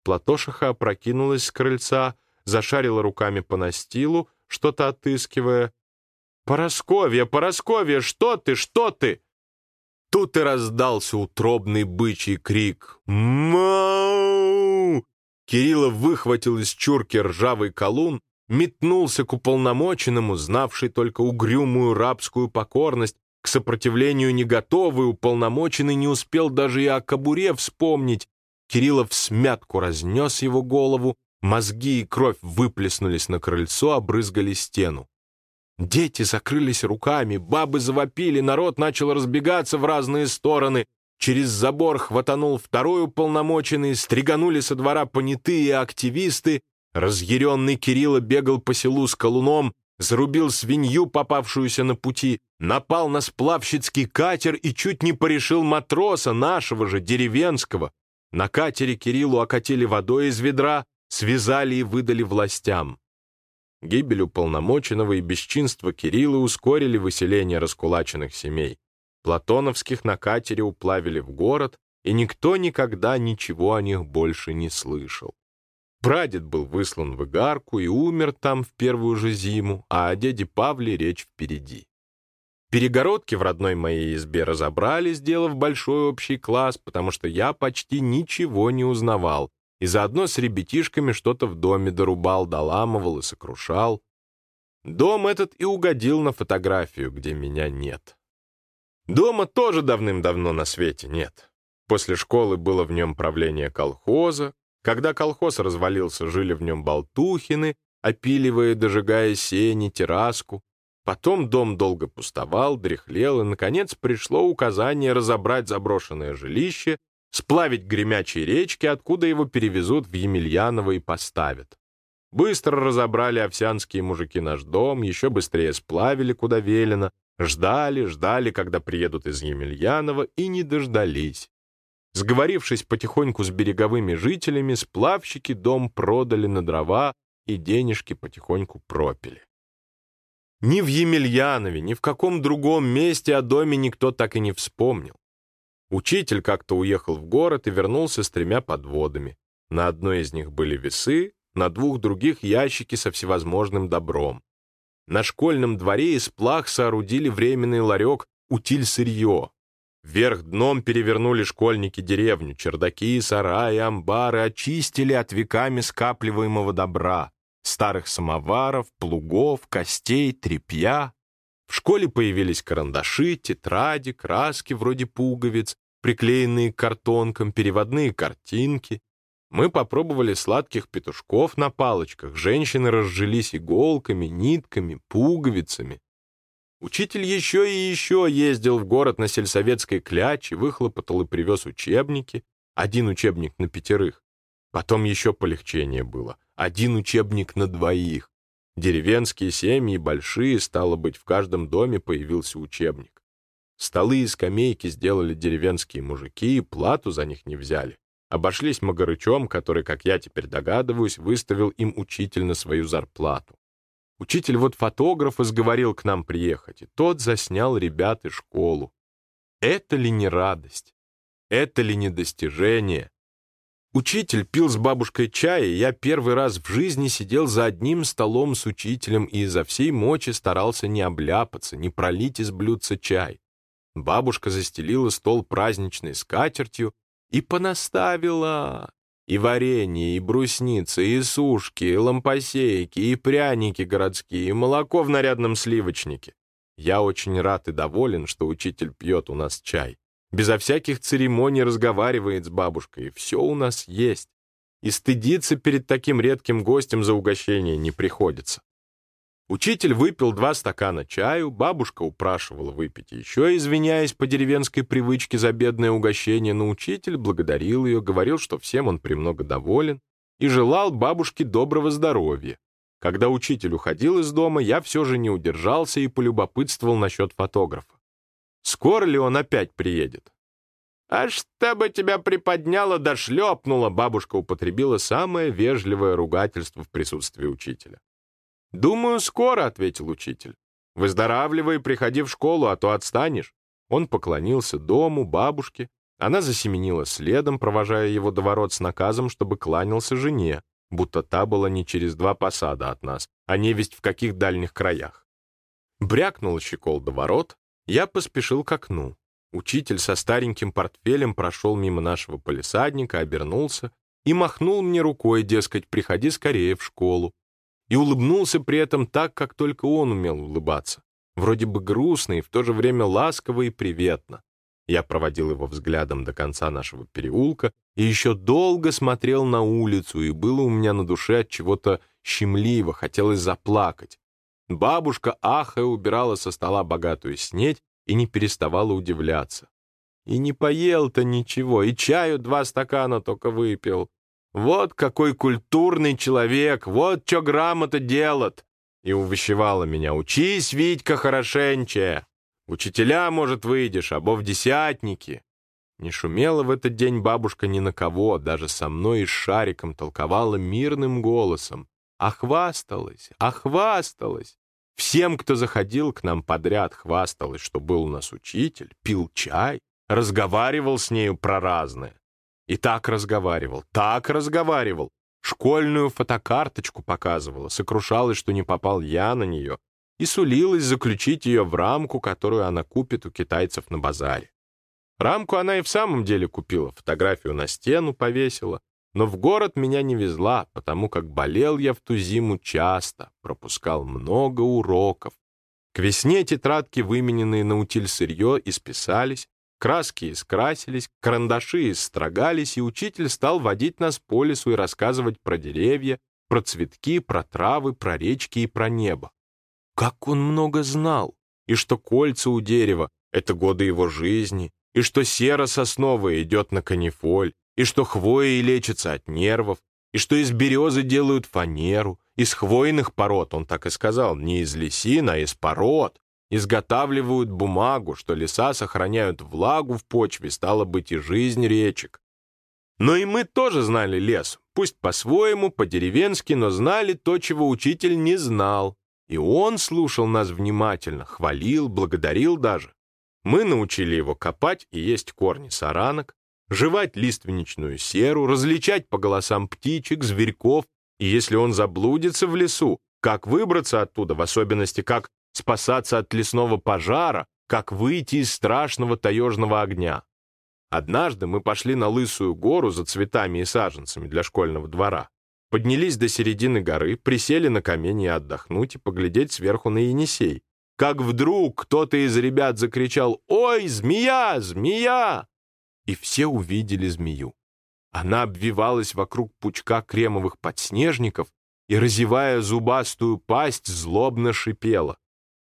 Speaker 1: Платошиха опрокинулась с крыльца, зашарила руками по настилу, что-то отыскивая. «Поросковья, Поросковья, что ты, что ты?» Тут и раздался утробный бычий крик «Мау!». Кирилла выхватил из чурки ржавый колун, метнулся к уполномоченному, знавший только угрюмую рабскую покорность, к сопротивлению не готовый, уполномоченный не успел даже и о кобуре вспомнить. Кириллов смятку разнес его голову, мозги и кровь выплеснулись на крыльцо, обрызгали стену. Дети закрылись руками, бабы завопили, народ начал разбегаться в разные стороны. Через забор хватанул второй уполномоченный, стриганули со двора понятые активисты. Разъяренный Кирилла бегал по селу с колуном, зарубил свинью, попавшуюся на пути, напал на сплавщицкий катер и чуть не порешил матроса, нашего же, деревенского. На катере Кириллу окатили водой из ведра, связали и выдали властям. Гибель уполномоченного и бесчинство Кирилла ускорили выселение раскулаченных семей. Платоновских на катере уплавили в город, и никто никогда ничего о них больше не слышал. Прадед был выслан в Игарку и умер там в первую же зиму, а о деде Павле речь впереди. Перегородки в родной моей избе разобрали, сделав большой общий класс, потому что я почти ничего не узнавал, и заодно с ребятишками что-то в доме дорубал, доламывал и сокрушал. Дом этот и угодил на фотографию, где меня нет. Дома тоже давным-давно на свете нет. После школы было в нем правление колхоза. Когда колхоз развалился, жили в нем болтухины, опиливая дожигая сени, терраску. Потом дом долго пустовал, дряхлел, и, наконец, пришло указание разобрать заброшенное жилище сплавить гремячие речки, откуда его перевезут в Емельяново и поставят. Быстро разобрали овсянские мужики наш дом, еще быстрее сплавили, куда велено, ждали, ждали, когда приедут из Емельянова, и не дождались. Сговорившись потихоньку с береговыми жителями, сплавщики дом продали на дрова и денежки потихоньку пропили. Ни в Емельянове, ни в каком другом месте о доме никто так и не вспомнил. Учитель как-то уехал в город и вернулся с тремя подводами. На одной из них были весы, на двух других ящики со всевозможным добром. На школьном дворе из плах соорудили временный ларек «Утиль-сырье». Вверх дном перевернули школьники деревню, чердаки, сараи, амбары очистили от веками скапливаемого добра, старых самоваров, плугов, костей, тряпья. В школе появились карандаши, тетради, краски вроде пуговиц, приклеенные к картонкам, переводные картинки. Мы попробовали сладких петушков на палочках, женщины разжились иголками, нитками, пуговицами. Учитель еще и еще ездил в город на сельсоветской кляче, выхлопотал и привез учебники, один учебник на пятерых. Потом еще полегчение было, один учебник на двоих. Деревенские семьи большие, стало быть, в каждом доме появился учебник. Столы и скамейки сделали деревенские мужики, и плату за них не взяли. Обошлись Магарычом, который, как я теперь догадываюсь, выставил им учитель на свою зарплату. Учитель вот фотограф изговорил к нам приехать, и тот заснял ребят и школу. Это ли не радость? Это ли не достижение? Учитель пил с бабушкой чай, и я первый раз в жизни сидел за одним столом с учителем и изо всей мочи старался не обляпаться, не пролить из блюдца чай. Бабушка застелила стол праздничной скатертью, и понаставила и варенье, и брусница, и сушки, и лампосейки, и пряники городские, и молоко в нарядном сливочнике. Я очень рад и доволен, что учитель пьет у нас чай. Безо всяких церемоний разговаривает с бабушкой, все у нас есть. И стыдиться перед таким редким гостем за угощение не приходится. Учитель выпил два стакана чаю, бабушка упрашивала выпить еще, извиняясь по деревенской привычке за бедное угощение, но учитель благодарил ее, говорил, что всем он премного доволен, и желал бабушке доброго здоровья. Когда учитель уходил из дома, я все же не удержался и полюбопытствовал насчет фотографа. Скоро ли он опять приедет? «А чтобы тебя приподняло да шлепнуло», бабушка употребила самое вежливое ругательство в присутствии учителя. «Думаю, скоро», — ответил учитель. «Выздоравливай, приходи в школу, а то отстанешь». Он поклонился дому, бабушке. Она засеменила следом, провожая его до ворот с наказом, чтобы кланялся жене, будто та была не через два посада от нас, а не весть в каких дальних краях. Брякнул щекол до ворот, я поспешил к окну. Учитель со стареньким портфелем прошел мимо нашего полисадника, обернулся и махнул мне рукой, дескать, приходи скорее в школу и улыбнулся при этом так, как только он умел улыбаться. Вроде бы грустно и в то же время ласково и приветно. Я проводил его взглядом до конца нашего переулка и еще долго смотрел на улицу, и было у меня на душе от чего-то щемливо, хотелось заплакать. Бабушка, ахая, убирала со стола богатую снедь и не переставала удивляться. И не поел-то ничего, и чаю два стакана только выпил. Вот какой культурный человек, вот что грамота делает. И увещевала меня, учись, Витька, хорошенче. Учителя, может, выйдешь, або в десятники. Не шумела в этот день бабушка ни на кого, даже со мной и с шариком толковала мирным голосом. А хвасталась, а хвасталась. Всем, кто заходил к нам подряд, хвасталась, что был у нас учитель, пил чай, разговаривал с нею про разное. И так разговаривал, так разговаривал. Школьную фотокарточку показывала, сокрушалась, что не попал я на нее, и сулилась заключить ее в рамку, которую она купит у китайцев на базаре. Рамку она и в самом деле купила, фотографию на стену повесила, но в город меня не везла, потому как болел я в ту зиму часто, пропускал много уроков. К весне тетрадки, вымененные на утиль сырье, исписались, Краски искрасились, карандаши истрогались, и учитель стал водить нас по лесу и рассказывать про деревья, про цветки, про травы, про речки и про небо. Как он много знал! И что кольца у дерева — это годы его жизни, и что сера сосновая идет на канифоль, и что хвоей лечится от нервов, и что из березы делают фанеру, из хвойных пород, он так и сказал, не из лесин, а из пород, изготавливают бумагу, что леса сохраняют влагу в почве, стало быть, и жизнь речек. Но и мы тоже знали лес, пусть по-своему, по-деревенски, но знали то, чего учитель не знал. И он слушал нас внимательно, хвалил, благодарил даже. Мы научили его копать и есть корни саранок, жевать лиственничную серу, различать по голосам птичек, зверьков, и если он заблудится в лесу, как выбраться оттуда, в особенности, как спасаться от лесного пожара, как выйти из страшного таежного огня. Однажды мы пошли на Лысую гору за цветами и саженцами для школьного двора. Поднялись до середины горы, присели на камень и отдохнуть и поглядеть сверху на Енисей. Как вдруг кто-то из ребят закричал «Ой, змея, змея!» И все увидели змею. Она обвивалась вокруг пучка кремовых подснежников и, разевая зубастую пасть, злобно шипела.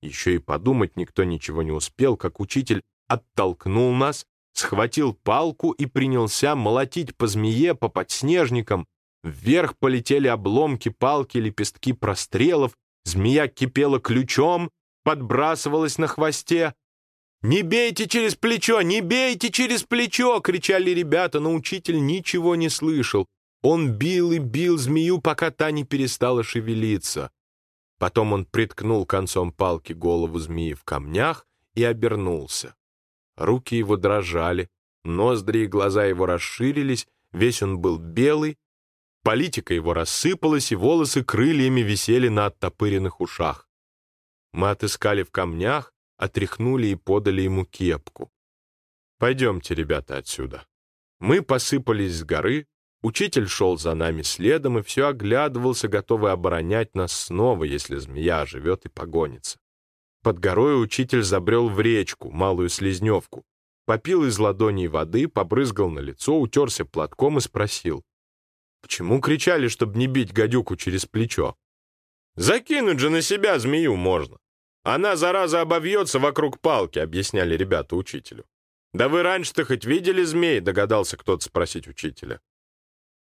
Speaker 1: Еще и подумать никто ничего не успел, как учитель оттолкнул нас, схватил палку и принялся молотить по змее, по подснежникам. Вверх полетели обломки палки, лепестки прострелов, змея кипела ключом, подбрасывалась на хвосте. «Не бейте через плечо! Не бейте через плечо!» — кричали ребята, но учитель ничего не слышал. Он бил и бил змею, пока та не перестала шевелиться. Потом он приткнул концом палки голову змеи в камнях и обернулся. Руки его дрожали, ноздри и глаза его расширились, весь он был белый, политика его рассыпалась, и волосы крыльями висели на оттопыренных ушах. Мы отыскали в камнях, отряхнули и подали ему кепку. «Пойдемте, ребята, отсюда». Мы посыпались с горы, Учитель шел за нами следом и все оглядывался, готовый оборонять нас снова, если змея оживет и погонится. Под горой учитель забрел в речку, малую слизневку, попил из ладоней воды, побрызгал на лицо, утерся платком и спросил. «Почему кричали, чтобы не бить гадюку через плечо?» «Закинуть же на себя змею можно. Она, зараза, обовьется вокруг палки», — объясняли ребята учителю. «Да вы раньше-то хоть видели змей?» — догадался кто-то спросить учителя.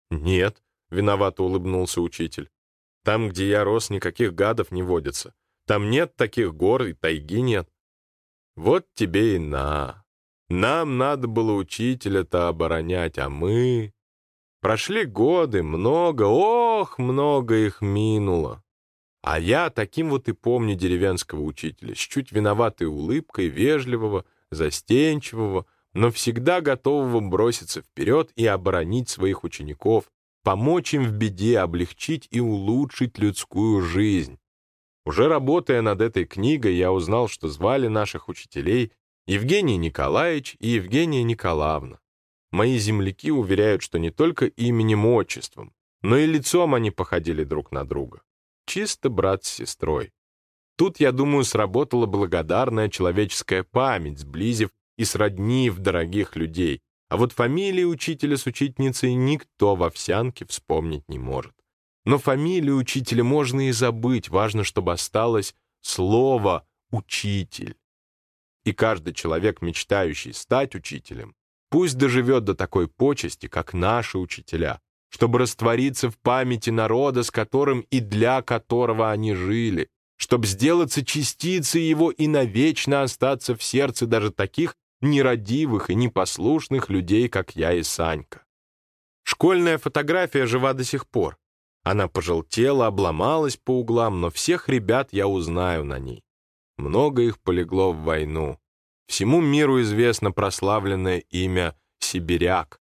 Speaker 1: «Нет», — виновато улыбнулся учитель. «Там, где я рос, никаких гадов не водится. Там нет таких гор и тайги нет». «Вот тебе и на. Нам надо было учителя-то оборонять, а мы...» Прошли годы, много, ох, много их минуло. А я таким вот и помню деревенского учителя, с чуть виноватой улыбкой, вежливого, застенчивого, но всегда готового броситься вперед и оборонить своих учеников, помочь им в беде, облегчить и улучшить людскую жизнь. Уже работая над этой книгой, я узнал, что звали наших учителей Евгений Николаевич и Евгения Николаевна. Мои земляки уверяют, что не только именем, отчеством, но и лицом они походили друг на друга. Чисто брат с сестрой. Тут, я думаю, сработала благодарная человеческая память, сблизив и сроднив дорогих людей, а вот фамилии учителя с учительницей никто в овсянке вспомнить не может. Но фамилию учителя можно и забыть, важно, чтобы осталось слово «учитель». И каждый человек, мечтающий стать учителем, пусть доживет до такой почести, как наши учителя, чтобы раствориться в памяти народа, с которым и для которого они жили, чтобы сделаться частицей его и навечно остаться в сердце даже таких, нерадивых и непослушных людей, как я и Санька. Школьная фотография жива до сих пор. Она пожелтела, обломалась по углам, но всех ребят я узнаю на ней. Много их полегло в войну. Всему миру известно прославленное имя Сибиряк.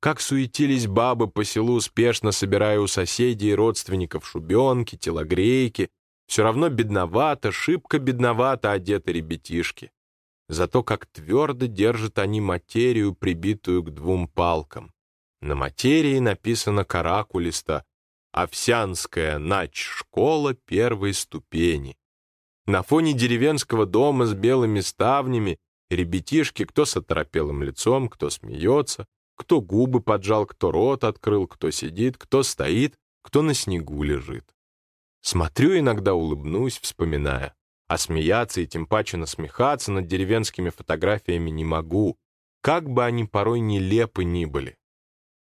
Speaker 1: Как суетились бабы по селу, спешно собирая у соседей и родственников шубенки, телогрейки, все равно бедновато, шибко бедновато одеты ребятишки. Зато как твердо держат они материю, прибитую к двум палкам. На материи написано каракулисто «Овсянская нач-школа первой ступени». На фоне деревенского дома с белыми ставнями ребятишки, кто с оторопелым лицом, кто смеется, кто губы поджал, кто рот открыл, кто сидит, кто стоит, кто на снегу лежит. Смотрю иногда, улыбнусь, вспоминая. А смеяться и тем паче насмехаться над деревенскими фотографиями не могу, как бы они порой нелепы ни были.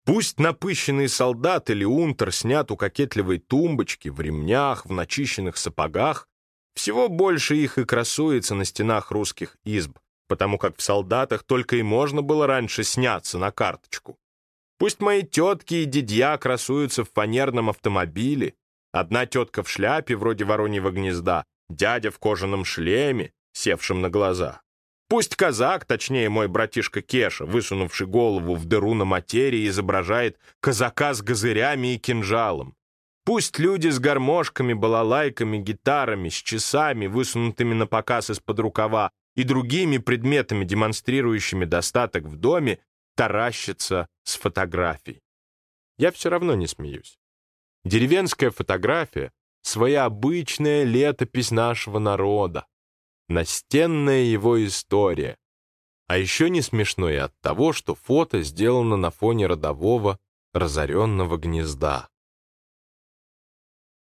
Speaker 1: Пусть напыщенный солдат или унтер снят у кокетливой тумбочки, в ремнях, в начищенных сапогах, всего больше их и красуется на стенах русских изб, потому как в солдатах только и можно было раньше сняться на карточку. Пусть мои тетки и дядья красуются в фанерном автомобиле, одна тетка в шляпе вроде вороньего гнезда, дядя в кожаном шлеме, севшем на глаза. Пусть казак, точнее мой братишка Кеша, высунувший голову в дыру на материи, изображает казака с газырями и кинжалом. Пусть люди с гармошками, балалайками, гитарами, с часами, высунутыми на показ из-под рукава, и другими предметами, демонстрирующими достаток в доме, таращатся с фотографий. Я все равно не смеюсь. Деревенская фотография — своя обычная летопись нашего народа, настенная его история. А еще не смешно и от того, что фото сделано на фоне родового разоренного гнезда.